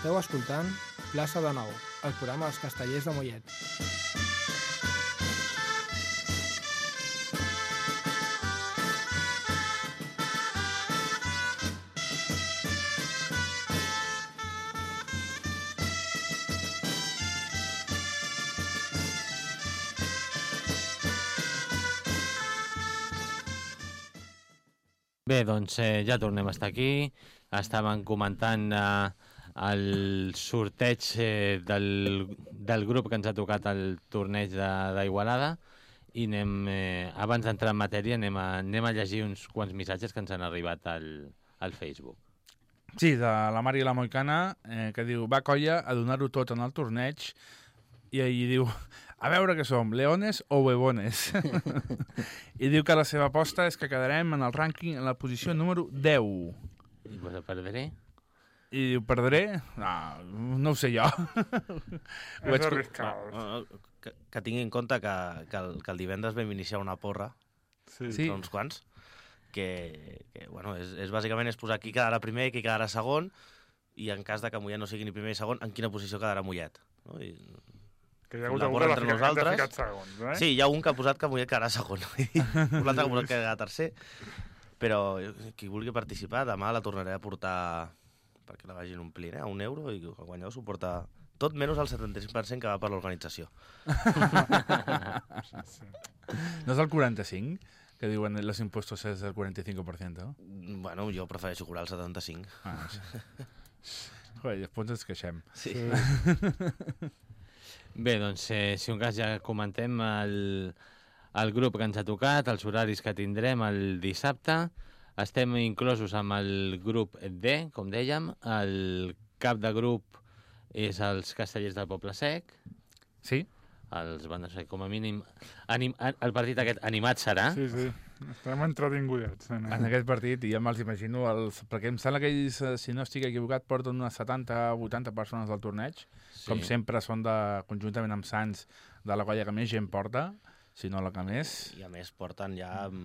Esteu escoltant Plaça de Nou, el programa dels castellers de Mollet. Bé, doncs eh, ja tornem a estar aquí. Estàvem comentant eh, el sorteig eh, del, del grup que ens ha tocat el torneig de- d'Igualada i anem, eh, abans d'entrar en matèria anem a, anem a llegir uns quants missatges que ens han arribat al, al Facebook. Sí, de la Mari la Moicana, eh, que diu, va colla a donar-ho tot en el torneig, i ahir diu, a veure què som, leones o huevones? I diu que la seva aposta és que quedarem en el rànquing en la posició número 10. I pues, perdré? I diu, perdré? No, no ho sé jo. Ho vaig- arriscat. No, no, que, que tingui en compte que, que, el, que el divendres vam iniciar una porra, Sí. Sí. uns quants, que, que bueno, és, és bàsicament és posar qui quedarà primer i qui quedarà segon, i en cas de que Mollet no sigui ni primer ni segon, en quina posició quedarà Mollet. No? I, Que hi ha hagut La algú que l'ha ficat, ficat segons, eh? Sí, hi ha un que ha posat que Mollet quedarà segon, i l'altre que ha posat que quedarà tercer, però qui vulgui participar, demà la tornaré a portar perquè la vagin omplint, eh? a un euro, i el guanyador s'ho porta tot menys el 75% que va per l'organització. sí. No és el 45, que diuen los impuestos és el 45%, no? Bueno, jo prefereixo cobrar el 75. Ah, sí. Joder, després ens queixem. Sí. Bé, doncs, eh, si un cas ja comentem el, el grup que ens ha tocat, els horaris que tindrem el dissabte. Estem inclosos amb el grup D, com dèiem. El cap de grup és els castellers del Poble Sec. Sí? Els van ser com a mínim... Anim, el partit aquest animat serà. Sí, sí. Estem entretinguts. En, En aquest partit, i ja me'ls imagino, els, perquè em sembla que ells, eh, si no estic equivocat, porten unes 70-80 persones al torneig. Sí. Com sempre són de, conjuntament amb Sants de la colla que més gent porta, si no la que més. I a més porten ja un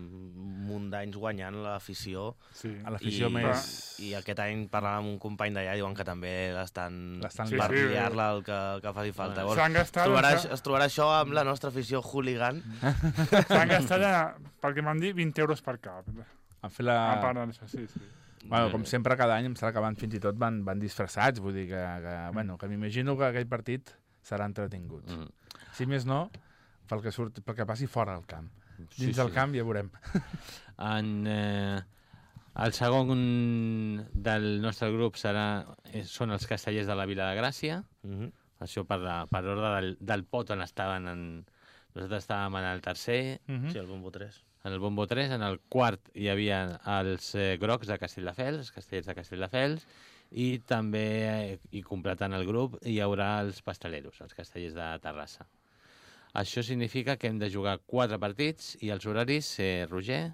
munt d'anys guanyant l'afició. sí. A l'afició I, més... I aquest any parlant amb un company d'allà diuen que també l'estan L'estan per. Sí, sí. liar-la el que, el que faci falta. Llavors, es, gastat, trobarà, s'ha- es trobarà això amb la nostra afició hooligan. s'han gastat, ja, pel que m'han dit, 20 euros per cap. Han fet la... A part d'això, sí, sí. Bueno, com sempre, cada any em sembla que van fins i tot van, van disfressats, vull dir que, que, bueno, que m'imagino que aquell partit serà entretingut. Mm. Si més no, pel que, surt, pel que passi fora del camp. Sí, Dins del sí. camp ja veurem. En, eh, el segon del nostre grup serà, eh, són els castellers de la Vila de Gràcia. Mm -hmm. Això per, la, per ordre del, del pot on estaven. En, nosaltres estàvem en el tercer, Uh -huh. Sí, el Bombo 3. en el bombo 3, en el quart hi havia els eh, grocs de Castelldefels, els castellers de Castelldefels, i també, eh, i completant el grup, hi haurà els pasteleros, els castellers de Terrassa. Això significa que hem de jugar quatre partits i els horaris, eh, Roger,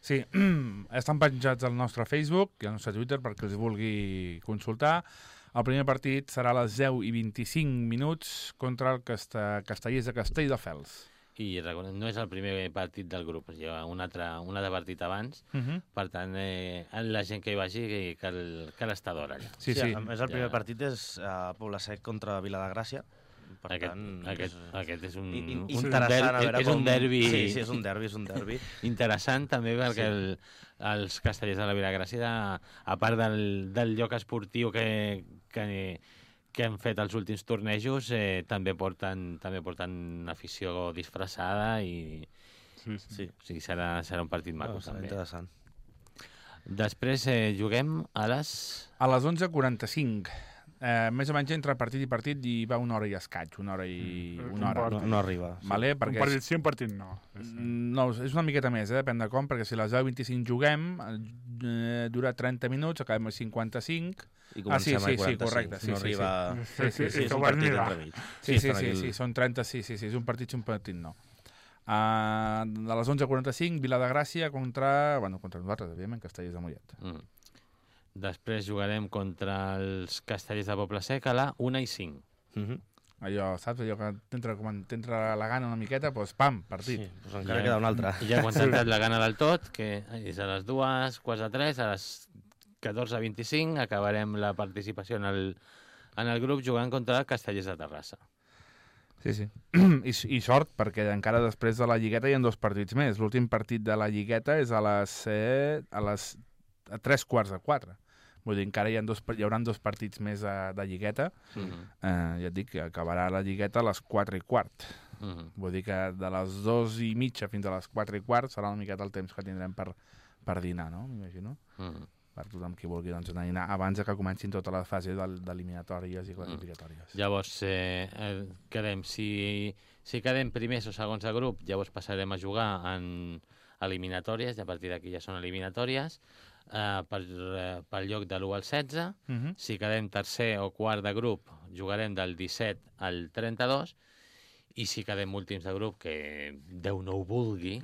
Sí, estan penjats al nostre Facebook i al nostre Twitter perquè els vulgui consultar. El primer partit serà a les 10 i 25 minuts contra el Casta Castellers de Castelldefels. i recordem, no és el primer partit del grup, hi ha un altre, un altre partit abans, Uh -huh. per tant, eh, la gent que hi vagi cal, cal estar d'hora. Sí, sí. A més, el primer Ja. partit és uh, Poble Sec contra Vila de Gràcia. Per Aquest, tant, aquest, és, aquest és un, in- un interessant a der- veure és com... un derbi Sí, sí, és un derbi, és un derbi. interessant també perquè Sí. el, els castellers de la Vila Gràcia, a part del, del lloc esportiu que, que, que han fet els últims tornejos, eh, també porten també porten afició disfressada i Sí, sí. Sí, o sigui, serà, serà un partit maco serà també. interessant. Després eh, juguem a les... A les 11.45. Eh, més o menys entre partit i partit hi va una hora i escaig, una hora i Mm. una hora. No, no arriba. Vale? Un Perquè partit sí, un partit no. Sí, sí. Mm, No, és una miqueta més, eh? depèn de com, perquè si a les 10.25 juguem, eh, dura 30 minuts, acabem a 55. I Ah, sí, sí, a sí, 45. correcte, sí, no sí, arriba... Sí, sí, sí, és que un ho vas partit entremig. Sí, sí, sí, sí, el- són 30, sí, sí, sí, és un partit, sí, un partit no. Uh, a les 11.45, Vila de Gràcia contra, bueno, contra nosaltres, evidentment, Castellers de Mollet. Mm. Després jugarem contra els castellers de Poble Sec a la 1 i 5. Mhm. Allò, saps? Allò que t'entra quan t'entra la gana una miqueta, doncs pam, partit. Sí, doncs encara queda un altre. I ja quan s'ha entrat la gana del tot, que és a les dues, quarts de tres, a les 14.25 acabarem la participació en el, en el grup jugant contra Castellers de Terrassa. Sí, sí. I, I sort, perquè encara després de la Lligueta hi ha dos partits més. L'últim partit de la Lligueta és a les, eh, a les a tres quarts de quatre. Vull dir, encara hi, ha dos, hi haurà dos partits més de, de Lligueta. Mm -hmm. Eh, ja et dic que acabarà la Lligueta a les 4 i quart. Mm -hmm. Vull dir que de les 2 i mitja fins a les 4 i quart serà una miqueta el temps que tindrem per, per dinar, no? M'imagino. Mm -hmm. Per tothom qui vulgui doncs, anar a dinar abans que comencin tota la fase d'el- d'eliminatòries i classificatòries. Llavors, eh, eh, quedem, si, si quedem primers o segons de grup, llavors passarem a jugar en eliminatòries, i a partir d'aquí ja són eliminatòries, eh, per, eh, pel lloc de l'1 al 16. Uh -huh. Si quedem tercer o quart de grup, jugarem del 17 al 32, i si quedem últims de grup, que Déu no ho vulgui,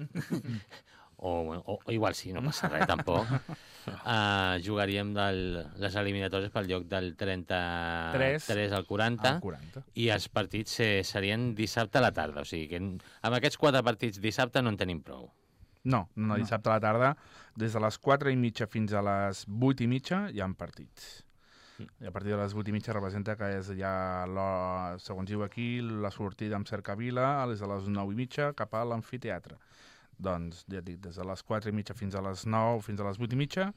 o, o, o igual sí, no passa res tampoc, uh, jugaríem del, les eliminatòries pel lloc del 33 Tres. al 40, Ah, 40. i els partits eh, serien dissabte a la tarda. O sigui que en- amb aquests quatre partits dissabte no en tenim prou. No, no, dissabte a la tarda, des de les 4 i mitja fins a les 8 i mitja hi ha partits. I a partir de les 8 i mitja representa que és ja, la, segons diu aquí, la sortida amb Cercavila és a les 9 i mitja cap a l'amfiteatre. Doncs, ja dic, des de les 4 i mitja fins a les 9, fins a les 8 i mitja,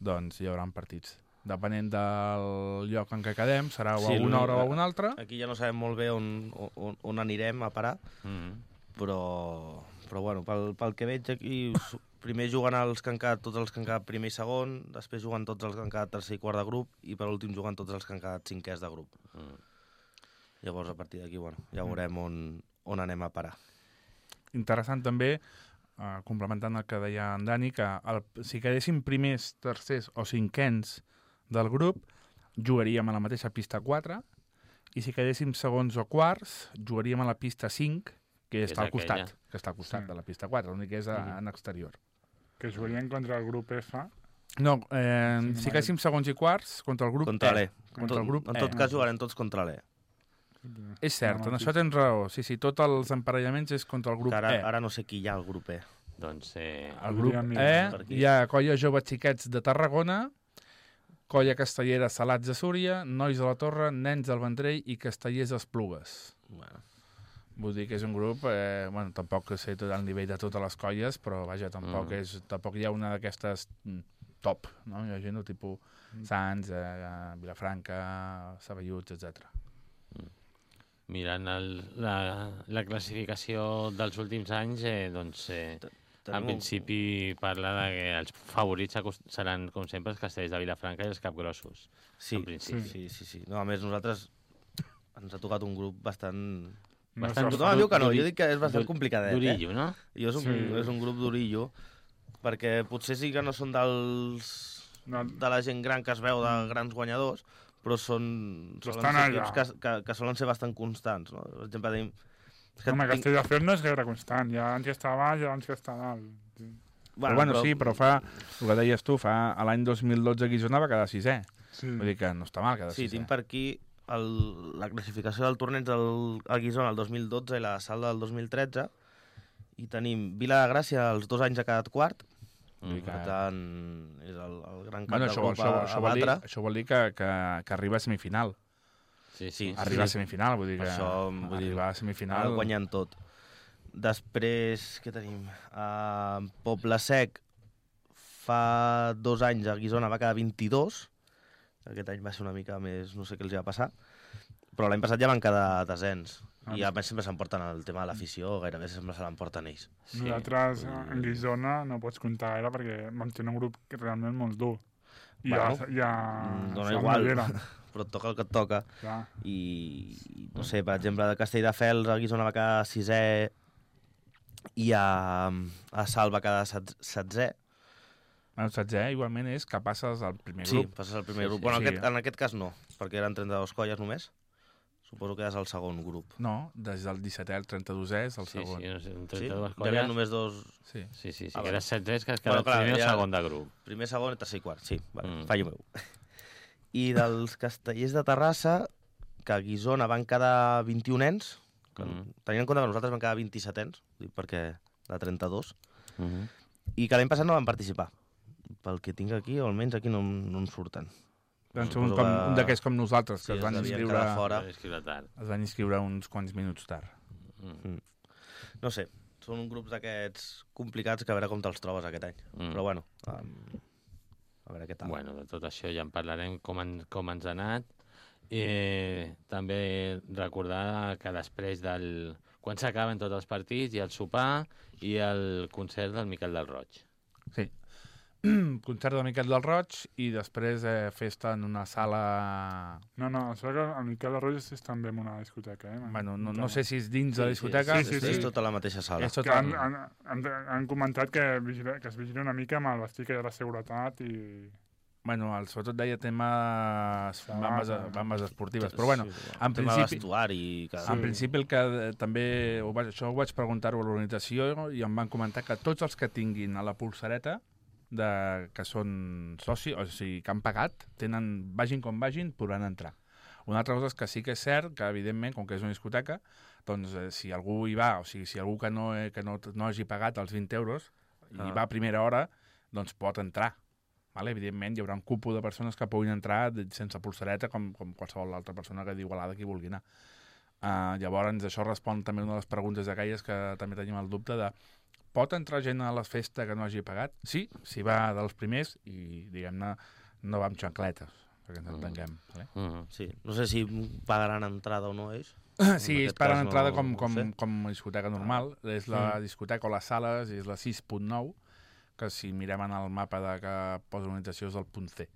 doncs hi haurà partits. Depenent del lloc en què quedem, serà Sí, a una hora o a una altra. Aquí ja no sabem molt bé on, on, on anirem a parar, Mm. però, però bueno, pel, pel que veig aquí, primer juguen els que han quedat, tots els que han quedat primer i segon, després juguen tots els que han quedat tercer i quart de grup, i per últim juguen tots els que han quedat cinquers de grup. Mm. Llavors, a partir d'aquí, bueno, ja veurem on, on anem a parar. interessant també, eh, complementant el que deia en Dani, que el, si quedéssim primers, tercers o cinquens del grup, jugaríem a la mateixa pista 4, i si quedéssim segons o quarts, jugaríem a la pista 5, que És està al costat, aquella. que està al costat Sí. de la pista 4, l'únic que és a, en exterior. Que jugarien contra el grup F. No, eh, Sí, si quedéssim segons i quarts, contra el grup Contra E. Contra el grup En E. tot cas, jugarem tots contra l'E. És cert, en sí. això tens raó. Sí, sí, tots els emparellaments és contra el grup Que ara, E. ara no sé qui hi ha al grup E. Doncs eh, El grup E, aquí. hi ha Colla Jove Xiquets de Tarragona, Colla Castellera Salats de Súria, Nois de la Torre, Nens del Vendrell i Castellers Esplugues. Bueno, Vull dir que és un grup, eh, bueno, tampoc sé tot el nivell de totes les colles, però vaja, tampoc, Mm. és, tampoc hi ha una d'aquestes mm, top, no? Hi ha gent, tipus Sants, eh, Vilafranca, Saballuts, etc. mirant el, la, la classificació dels últims anys, eh, doncs eh, en tenim un- principi parla de que els favorits seran, com sempre, els castells de Vilafranca i els capgrossos. Sí, en principi. sí, sí, sí. No, a més, nosaltres ens ha tocat un grup bastant... Bastant Tothom diu que no, jo dic que és bastant complicadet, eh? Durillo, no? Jo és un, Sí. és un grup d'orillo, perquè potser sí que no són dels... No, de la gent gran que es veu de grans guanyadors, però són Però solen ser equips que, que, que solen ser bastant constants. No? Per exemple, tenim... És que Home, tinc- Castelldefels no és gaire constant. Ja abans que està a baix, ja abans que està a dalt. Sí. Bueno, però, bueno, sí, però fa, el que deies tu, fa l'any 2012 Guissona va quedar sisè. Sí. Vull dir que no està mal quedar Sí, sisè. tinc per aquí el, la classificació del torneig del el Guisona el 2012 i la Salda del 2013 i tenim Vila de Gràcia els dos anys ha quedat quart, Vull dir per tant és el, el gran cap Bueno, això, això, això, vol dir, això vol dir que, que, que arriba a semifinal. Sí, Sí, sí. Arriba a semifinal, vull dir que això, vull dir, a Final... semifinal... guanyant tot. Després, què tenim? Uh, Poble Sec fa dos anys a Guisona va quedar 22. Aquest any va ser una mica més... no sé què els va passar. Però l'any passat ja van quedar descens. Ah. I a més sempre s'emporten el tema de l'afició, gairebé sempre se l'emporten ells. sí. Nosaltres en Guissona no pots comptar gaire perquè vam tenir un grup que realment molt dur. I Bueno, ja, ja, mm, dona igual. Era, Però toca el que et toca. clar. I, i no sé, per exemple, de Castelldefels a Guisona va quedar sisè i a, a Sal va quedar set- setzè. Bueno, saps, eh? Igualment és que passes al primer Sí, grup. passes al primer Sí, grup. sí, bueno, sí. Aquest, en aquest cas no, perquè eren 32 colles només. Suposo que és el segon grup. No, des del 17è al 32è és el Sí, segon. sí, no sé, en Sí? 32 Hi havia colles. només dos... Sí. Sí, sí, sí, que eres 16 que has Bueno, quedat clar, primer ja- segon de grup. Primer, segon i tercer i quart. Sí, vale, Mm. mm. fallo meu. I dels castellers de Terrassa, que a Guisona van quedar 21 nens, que Mm. tenint en compte que nosaltres van quedar 27 nens, dic perquè de 32, Mhm. i que l'any passat no van participar. Pel que tinc aquí, o almenys aquí no, no en surten. Ser un, com, que- un d'aquests com nosaltres, que Sí, es van inscriure... fora. Es van inscriure uns quants minuts tard. Mm. No sé, són grups d'aquests complicats que a veure com te'ls trobes aquest any. Mm. Però bueno, um, a veure què tal. Bueno, de tot això ja en parlarem com, en, com ens ha anat. Eh, també recordar que després del... Quan s'acaben tots els partits ha el sopar i el concert del Miquel del Roig. Sí. Concert de Miquel del Roig i després eh, festa en una sala... No, no, això que el Miquel Arroyo és també en una discoteca, eh? Bueno, no, no sé si és dins de la discoteca. Sí, sí, sí, sí. És tota la mateixa sala. És tot Que el... han, han, han, han comentat que, vigila, que es vigila una mica amb el vestit que hi ha de seguretat i... Bueno, el, sobretot deia temes bambes, Sabata. bambes esportives, però bueno, en Tema principi, vestuari... Que... en principi el que eh, també, ho vaig, això ho vaig preguntar-ho a l'organització i em van comentar que tots els que tinguin a la pulsareta de, que són soci, o sigui, que han pagat, tenen, vagin com vagin, podran entrar. Una altra cosa és que sí que és cert que, evidentment, com que és una discoteca, doncs eh, si algú hi va, o sigui, si algú que no, eh, que no, no hagi pagat els 20 euros i Ah. va a primera hora, doncs pot entrar. Vale? Evidentment, hi haurà un cúpul de persones que puguin entrar sense pulsareta, com, com qualsevol altra persona que d'Igualada qui vulgui anar. Uh, llavors, això respon també una de les preguntes d'aquelles que també tenim el dubte de pot entrar gent a la festa que no hagi pagat? Sí, si va dels primers i, diguem-ne, no va amb xancletes, perquè ens Mm. entenguem. Vale? Mm. Sí, no sé si pagaran entrada o no ells. Sí, En és aquest per cas entrada no- com, no com, sé. com a discoteca normal. És la discoteca o les sales, és la 6.9, que si mirem en el mapa de que posa l'organització és el punt C,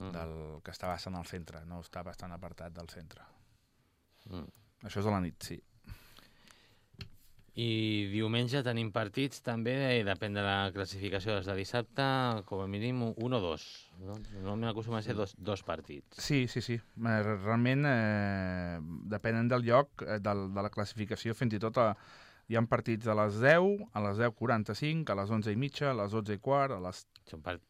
Mm. del, que està bastant al centre, no està bastant apartat del centre. Mm. Això és a la nit, sí. I diumenge tenim partits també, eh, depèn de la classificació dels de dissabte, com a mínim un o dos. No? Normalment acostuma a ser dos, dos partits. Sí, sí, sí. Eh, Realment, eh, depenent del lloc, eh, del, de la classificació, fins i tot a, hi ha partits a les 10, a les 10.45, a les 11 i mitja, a les 12 i quart, a les... Un part...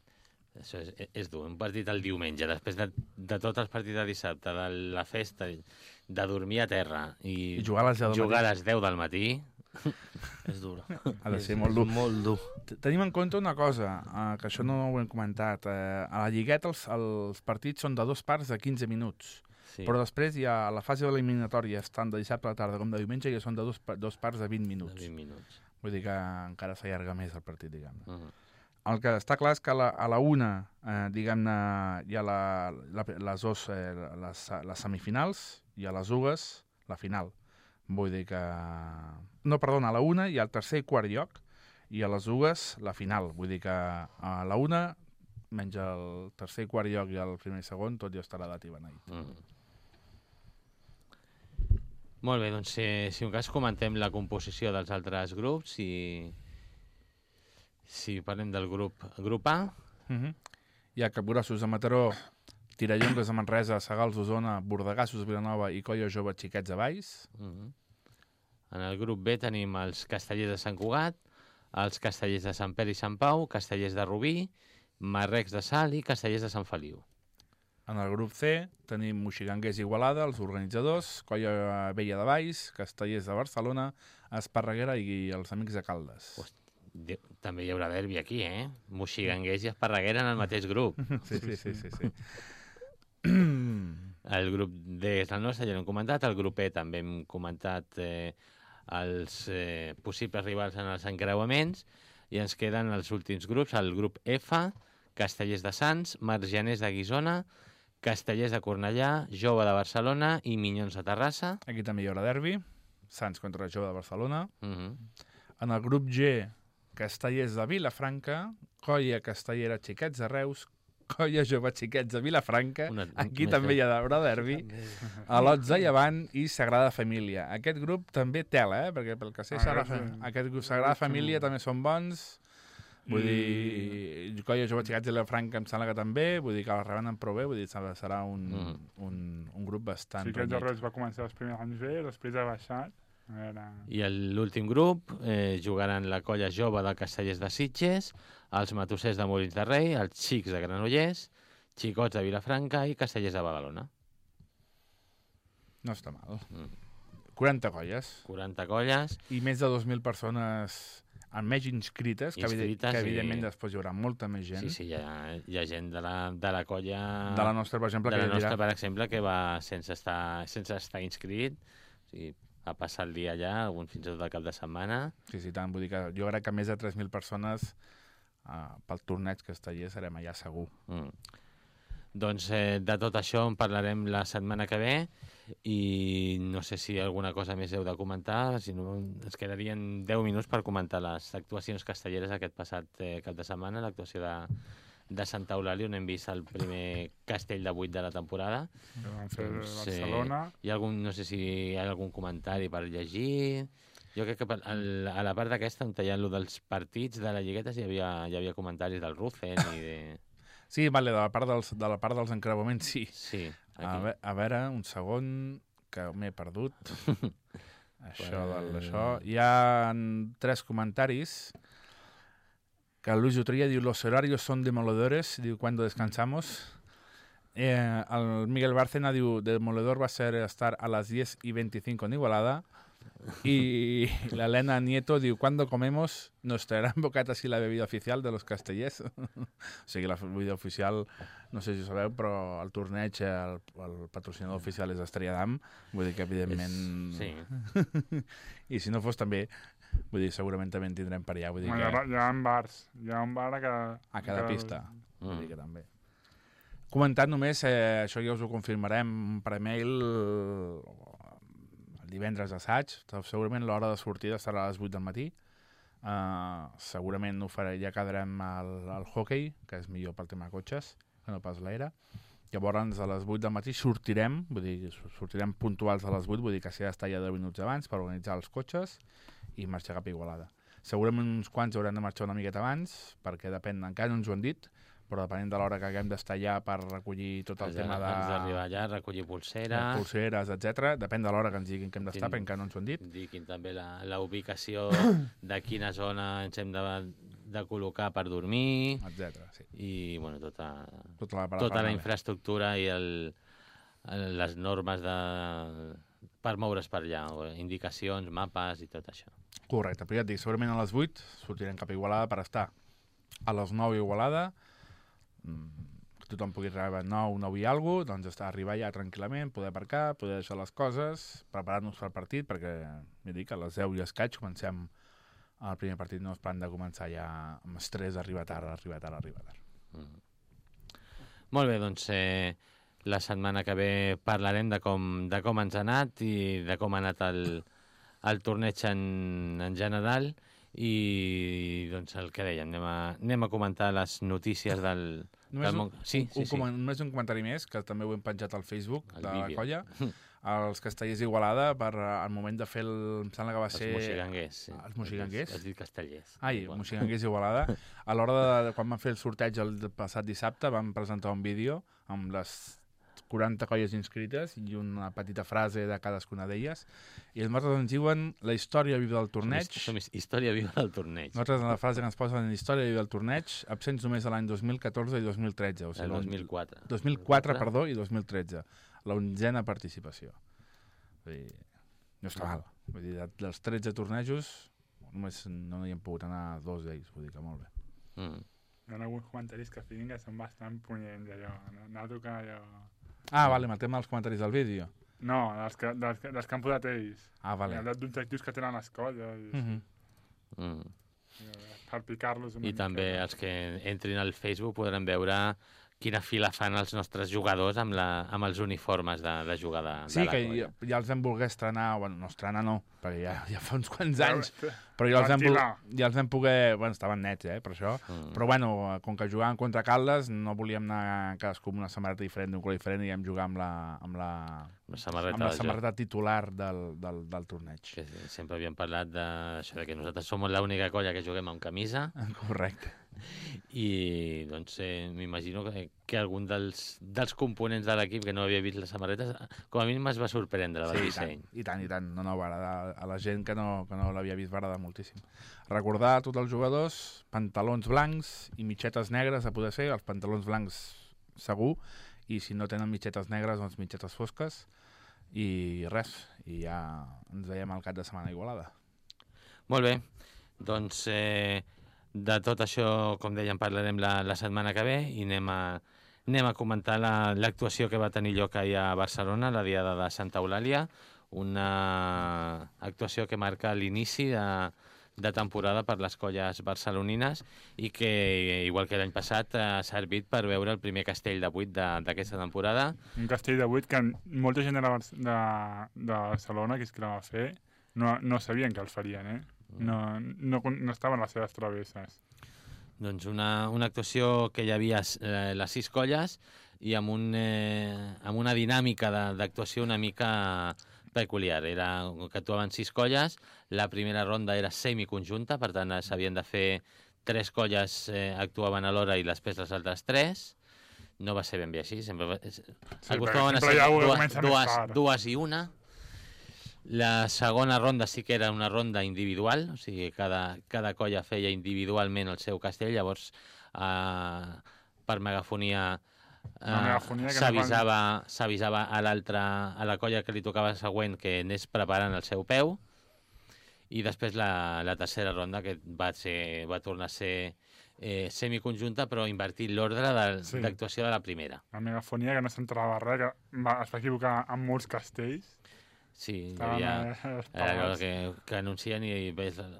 Això és, és dur, un partit el diumenge, després de, de tots els partits de dissabte, de la festa, de dormir a terra i, I jugar a les 10 del jugar a les 10 del matí, És dura. Ha de És- ser molt dur. Molt dur. Tenim en compte una cosa, eh, que això no ho hem comentat. Eh, a la lligueta els, els partits són de dos parts de 15 minuts, sí. però després hi ha la fase de l'eliminatòria, tant de dissabte a la tarda com de diumenge, i són de dos, dos parts de 20 de minuts. 20 minuts. Vull dir que encara s'allarga més el partit, diguem-ne. Uh -huh. El que està clar és que a la, a la una, eh, diguem-ne, hi ha la, la, les, dos, eh, les, les semifinals i a les dues la final. Vull dir que... No, perdona, a la una hi ha el tercer i quart lloc i a les dues la final. Vull dir que a la una, menys el tercer i quart lloc i el primer i segon, tot ja estarà dat i beneït. Mm. Molt bé, doncs si, si un cas comentem la composició dels altres grups i si parlem del grup, grup A, Uh -huh. Hi ha Capgrossos de Mataró, Tirallongues de Manresa, Sagals d'Osona, Bordegassos de Vilanova i Colla Jove Xiquets de Valls. mm en el grup B tenim els castellers de Sant Cugat, els castellers de Sant Pere i Sant Pau, castellers de Rubí, Marrecs de Sal i castellers de Sant Feliu. En el grup C tenim Moxiganguers i Igualada, els organitzadors, Colla Vella de Valls, Castellers de Barcelona, Esparreguera i els Amics de Caldes. Hosti. De, també hi haurà derbi aquí, eh? Moxiganguers i Esparreguera en el mateix grup. Sí, sí, sí, sí. sí. El grup D és el nostre, ja l'hem comentat. El grup E també hem comentat eh, els eh, possibles rivals en els encreuaments. I ens queden els últims grups, el grup F, Castellers de Sants, Margianers de Guisona, Castellers de Cornellà, Jove de Barcelona i Minyons de Terrassa. Aquí també hi haurà derbi, Sants contra Jove de Barcelona. Uh -huh. En el grup G, Castellers de Vilafranca, Colla Castellera Xiquets de Reus, Colla Jove Xiquets de Vilafranca, Una- aquí una- també hi haurà derbi, a Lots de Llevant i Sagrada Família. Aquest grup també tela, eh? perquè pel que sé, Ah, Sagrada, aquest, Fa- eh, aquest grup Sagrada aquest Família també són bons, vull I- dir, Colla Jove Xiquets de Vilafranca em sembla que també, vull dir que la rebenen prou bé, vull dir serà serà un, Mhm. un, un grup bastant Sí renyit. Reus va començar els primers anys bé, després ha baixat. A veure... I el- l'últim grup eh, jugaran la colla jove de Castellers de Sitges, els matossers de Molins de Rei, els xics de Granollers, xicots de Vilafranca i castellers de Badalona. No està mal. Mm. 40 colles. 40 colles. i més de 2.000 persones amb més inscrites, que, Inscrites que i- evidentment després hi haurà molta més gent. Sí, sí, hi ha, hi ha gent de la, de la colla... De la nostra, per exemple, de que la nostra, dirà... per exemple, que va sense estar, sense estar inscrit, o sigui, a passar el dia allà, algun fins i tot el cap de setmana. Sí, sí, tant. Vull dir que jo crec que més de 3.000 persones uh, pel torneig casteller serem allà segur. Mm. Doncs eh, de tot això en parlarem la setmana que ve i no sé si alguna cosa més heu de comentar, si no ens quedarien 10 minuts per comentar les actuacions castelleres aquest passat eh, cap de setmana, l'actuació de, de Santa Eulàlia, on hem vist el primer castell de 8 de la temporada. Van fer Doncs, eh, Barcelona. Hi ha algun, no sé si hi ha algun comentari per llegir... Jo crec que a la part d'aquesta, on hi ha allò dels partits de la Lligueta, hi havia, hi havia comentaris del Rufen i de... Sí, vale, de la part dels, de la part dels encreuaments, sí. Sí, aquí. A, ve, a veure, un segon, que m'he perdut. això, Pues- això. Hi ha tres comentaris que Luis Utría diu los horarios son demoledores, diu cuando descansamos. Eh, el Miguel Bárcena diu demoledor va ser estar a las 10 y 25 en Igualada. Y la Elena Nieto diu, cuando comemos nos traerán bocatas y la bebida oficial de los castellers. o sigui, la bebida oficial, no sé si ho sabeu, però el torneig, el, el patrocinador oficial és Estrella d'Am, vull dir que evidentment... És, sí. I si no fos també, vull dir, segurament també en tindrem per allà, vull dir Bueno, que hi ha bars. Hi ha un bar a cada... a cada cada- pista, vull Mm. dir que també. Comentant només, eh, això ja us ho confirmarem per e-mail divendres d'assaig, segurament l'hora de sortida serà a les 8 del matí, uh, segurament ho faré, ja quedarem al, al hockey, que és millor pel tema cotxes, que no pas l'aire, Llavors, a les 8 del matí sortirem, vull dir, sortirem puntuals a les 8, vull dir que s'ha d'estar ja 10 minuts abans per organitzar els cotxes i marxar cap a Igualada. Segurament uns quants haurem de marxar una miqueta abans, perquè depèn, encara no ens ho han dit, però depenent de l'hora que haguem d'estar allà per recollir tot el Has tema de, Has d'arribar allà, recollir pulsera, de pulseres, etc. Depèn de l'hora que ens diguin que hem d'estar, perquè encara no ens ho han dit. indiquin també la, la ubicació de quina zona ens hem de, de col·locar per dormir etc. Sí. i bueno, tota, Tota la, tota la infraestructura i el, les normes de, per moure's per allà, indicacions, mapes i tot això. Correcte, però ja et dic, segurament a les 8 sortirem cap a Igualada per estar a les 9 a Igualada, que tothom pugui arribar a 9, 9 i alguna cosa, doncs arribar allà tranquil·lament, poder aparcar, poder deixar les coses, preparar-nos per partit, perquè, ja dic, a les 10 i escaig comencem el primer partit, no es plan de començar ja amb estrès, arribar tard, arribar tard, arribar tard. Mm. Molt bé, doncs eh, la setmana que ve parlarem de com, de com ens ha anat i de com ha anat el, el torneig en, en general i doncs el que dèiem, anem a, anem a comentar les notícies del, Només del un, món. Sí, un, sí, sí. comen- només un comentari més, que també ho hem penjat al Facebook El de la vídeo. colla, els castellers d'Igualada, per al moment de fer el... Em sembla que va Els ser... moxiganguers. Sí. Els moxiganguers? Has dit castellers. Ai, Igual. Moxiganguers d'Igualada. A l'hora de, quan van fer el sorteig el passat dissabte, van presentar un vídeo amb les 40 colles inscrites i una petita frase de cadascuna d'elles. I els nostres ens diuen la història viva del torneig. Som, som his- història viva del torneig. Nosaltres, en la frase que ens posen la història viva del torneig, absents només a l'any 2014 i 2013. O sigui, el l'on- 2004. 2004, perdó, i 2013. La onzena participació. Vull dir, no està mal. Vull dir, de- dels 13 tornejos, només no hi hem pogut anar dos d'ells. Vull dir que molt bé. Mm. Hi ha alguns comentaris que fiquin que són bastant punyents, allò. No, anar a tocar allò... Ah, vale, amb el tema dels comentaris del vídeo. No, dels que, dels, que- dels que han posat ells. Ah, vale. Hi ha d'objectius que tenen les colles. I, Mm -hmm. Mm. per picar-los una I també mica. els que entrin al Facebook podran veure quina fila fan els nostres jugadors amb, la, amb els uniformes de, de jugar de, Sí, de la que colla. ja, ja els vam voler estrenar, bueno, no estrenar no, perquè ja, ja fa uns quants anys, però ja els vam, vol- ja els vam poder... Bueno, estaven nets, eh, per això. Mm. Però bueno, com que jugàvem contra Caldes, no volíem anar cadascú amb una samarreta diferent, d'un color diferent, i vam jugar amb la, amb la, La samarreta, amb la samarreta titular del, del, del torneig. que sempre havíem parlat d'això, de que nosaltres som l'única colla que juguem amb camisa Correcte. I doncs eh, m'imagino que, que algun dels, dels components de l'equip que no havia vist les samarretes, com a mínim es va sorprendre del Sí, i disseny. tant, i tant, i tant. No, no, va agradar a la gent que no, que no l'havia vist, va agradar moltíssim. Recordar a tots els jugadors, pantalons blancs i mitxetes negres, a poder ser, els pantalons blancs segur, i si no tenen mitxetes negres, doncs mitxetes fosques, i res, i ja ens veiem al cap de setmana Igualada. Molt bé, Doncs eh, de tot això, com dèiem, parlarem la, la setmana que ve i anem a, anem a comentar la- l'actuació que va tenir lloc ahir a Barcelona, la Diada de Santa Eulàlia, una actuació que marca l'inici de, de temporada per les colles barcelonines i que, igual que l'any passat, ha servit per veure el primer castell de buit d'aquesta temporada. Un castell de buit que molta gent de, la, de, de Barcelona, que és que la va fer, no, no sabien que el farien, eh? No, no, no estaven les seves travesses. Doncs una, una actuació que hi havia eh, les sis colles i amb, un, eh, amb una dinàmica d'actuació una mica peculiar. Era que actuaven sis colles, la primera ronda era semiconjunta, per tant eh, s'havien de fer tres colles eh, actuaven alhora i després les altres tres. No va ser ben bé així, sempre va, sí, acostumaven a ser dues, dues, dues i una. La segona ronda sí que era una ronda individual, o sigui, cada, cada colla feia individualment el seu castell, llavors eh, per megafonia eh, no s'avisava s'avisava a l'altra, a la colla que li tocava següent que anés preparant el seu peu i després la, la tercera ronda que va, ser, va tornar a ser eh, semiconjunta però invertint l'ordre de- Sí. d'actuació de la primera. La megafonia que no s'entrava res, que va, es va equivocar amb molts castells. Sí, hi havia... eh, allò que, que anuncien i ves el,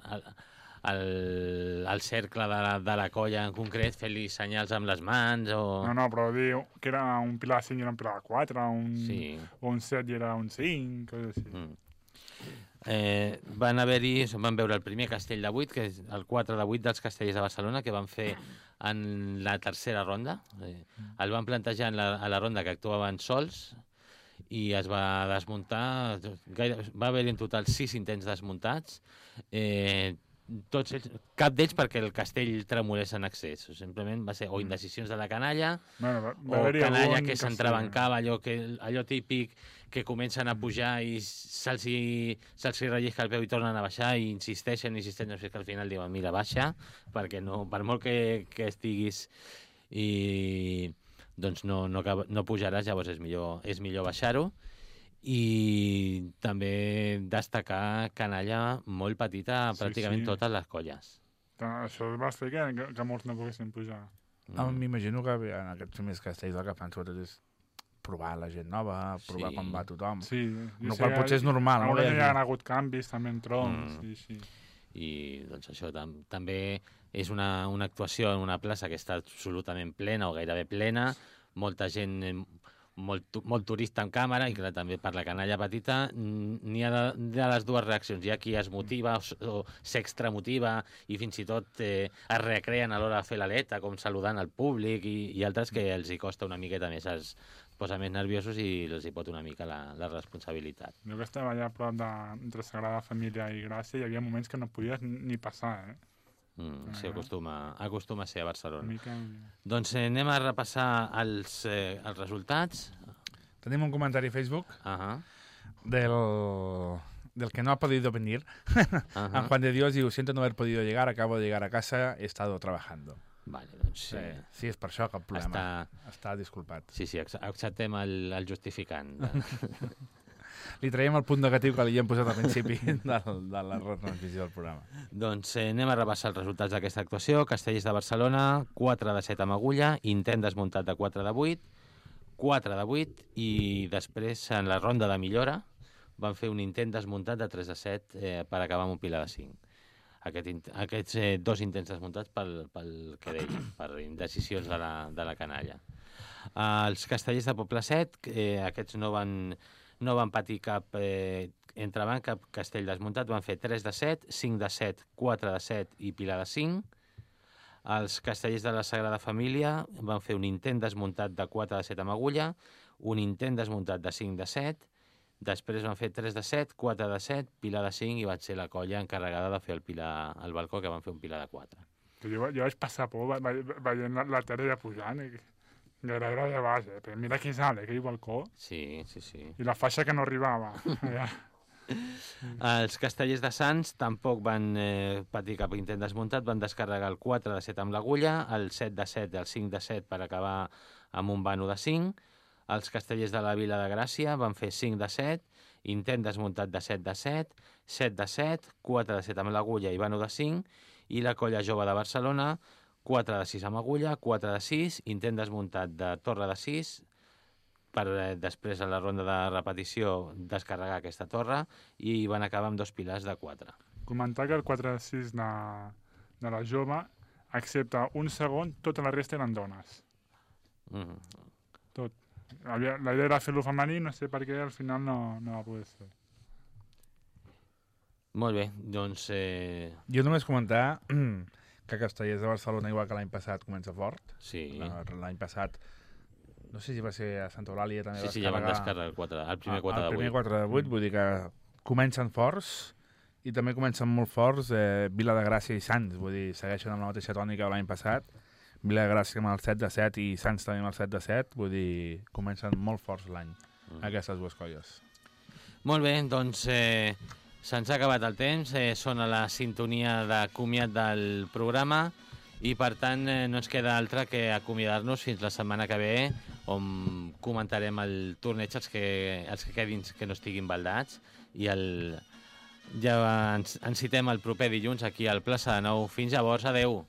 el, el cercle de la, de la colla en concret fent-li senyals amb les mans o... No, no, però diu que era un pilar de 5 i era un pilar de 4, un, Sí. o un 7 i era un 5, coses així. Mm. Eh, van haver-hi, van veure el primer castell de 8, que és el 4 de 8 dels castells de Barcelona, que van fer en la tercera ronda. Eh, el van plantejar en la, a la ronda que actuaven sols i es va desmuntar, gaire, va haver-hi en total 6 intents desmuntats, eh, tots ells, cap d'ells perquè el castell tremolés en excés, simplement va ser o indecisions de la canalla, Bueno, va, va o canalla que s'entrebancava, allò, que, allò típic que comencen a pujar i se'ls hi rellisca el peu i tornen a baixar i insisteixen, insisteixen, fins que al final diuen mira, baixa, perquè no, per molt que, que estiguis i doncs no, no, acaba- no pujaràs, llavors és millor, és millor baixar-ho i també destacar canalla molt petita a Sí, pràcticament sí. totes les colles. Això va fer que, que, que molts no poguessin pujar. Ah, M'imagino que en aquests primers castells el que fan sobretot és provar la gent nova, provar Sí. com va tothom. Sí, la qual potser és normal, no? Que hi ha hagut canvis també en troncs, Mm. sí, sí. i doncs això tam també és una, una actuació en una plaça que està absolutament plena o gairebé plena, molta gent, eh, molt, molt turista amb càmera i clar, també per la canalla petita n'hi ha de, de les dues reaccions. Hi ha qui es motiva o, o s'extramotiva i fins i tot eh, es recreen a l'hora de fer l'aleta, com saludant al públic i, i altres que els hi costa una miqueta més, es posa més nerviosos i els hi pot una mica la, la responsabilitat. Jo que estava allà a prop de, entre Sagrada Família i Gràcia, hi havia moments que no podies ni passar, eh? Mm, sí, acostuma, acostuma a ser a Barcelona. mica... Doncs eh, anem a repassar els, eh, els resultats. Tenim un comentari a Facebook Uh -huh. del, del que no ha podido venir. Uh -huh. A Juan de Dios diu, siento no haber podido llegar, acabo de llegar a casa, he estado trabajando. Vale, doncs sí. Sí, sí és per això cap problema. Està... Està disculpat. Sí, sí, ac- acceptem el, el justificant. Li traiem el punt negatiu que li hem posat al principi de, de la retransmissió del programa. doncs eh, anem a repassar els resultats d'aquesta actuació. Castells de Barcelona, 4 de 7 amb agulla, intent desmuntat de 4 de 8, 4 de 8 i després en la ronda de millora van fer un intent desmuntat de 3 de 7 eh, per acabar amb un pilar de 5. Aquest, aquests eh, dos intents desmuntats pel, pel que dèiem, per indecisions de la, de la canalla. Uh, els castellers de Poble Set, eh, aquests no van, no van patir cap eh, entrebanc, cap castell desmuntat, van fer 3 de 7, 5 de 7, 4 de 7 i pilar de 5. Els castellers de la Sagrada Família van fer un intent desmuntat de 4 de 7 amb agulla, un intent desmuntat de 5 de 7, després van fer 3 de 7, 4 de 7, pilar de 5 i va ser la colla encarregada de fer el pilar al balcó, que van fer un pilar de 4. Jo, jo vaig passar por ve- ve- veient la, la Tere ja pujant i gairebé allà baix, eh? Però mira alt, eh? aquell balcó. Sí, sí, sí. I la faixa que no arribava. Allà. Els castellers de Sants tampoc van eh, patir cap intent desmuntat, van descarregar el 4 de 7 amb l'agulla, el 7 de 7 i el 5 de 7 per acabar amb un vano de 5. els castellers de la Vila de Gràcia van fer 5 de 7, intent desmuntat de 7 de 7, 7 de 7, 4 de 7 amb l'agulla i vano de 5, i la colla jove de Barcelona, 4 de 6 amb agulla, 4 de 6, intent desmuntat de torre de 6, per eh, després a la ronda de repetició descarregar aquesta torre i van acabar amb dos pilars de 4. Comentar que el 4 de 6 de, de la jove, excepte un segon, tota la resta eren dones. Mm. Havia, la idea era fer-lo femení, no sé per què al final no, no va poder ser. Molt bé, doncs... Eh, Jo només comentar que Castellers de Barcelona, igual que l'any passat, comença fort. sí, La- L'any passat, no sé si va ser a Santa Eulàlia també sí, va sí, ja van descarregar el, 4, el primer el 4 de primer 8. 4 de 8, vull dir que comencen forts i també comencen molt forts eh, Vila de Gràcia i Sants, vull dir, segueixen amb la mateixa tònica de l'any passat. Vila de Gràcia amb el 7 de 7 i Sants també amb el 7 de 7, vull dir, comencen molt forts l'any, Mm. aquestes dues colles. Molt bé, doncs eh, se'ns ha acabat el temps, eh, són a la sintonia de comiat del programa i per tant eh, no ens queda altre que acomiadar-nos fins la setmana que ve on comentarem el torneig els que, els que quedin que no estiguin baldats i el, ja ens, ens citem el proper dilluns aquí al plaça de Nou. Fins llavors, adeu.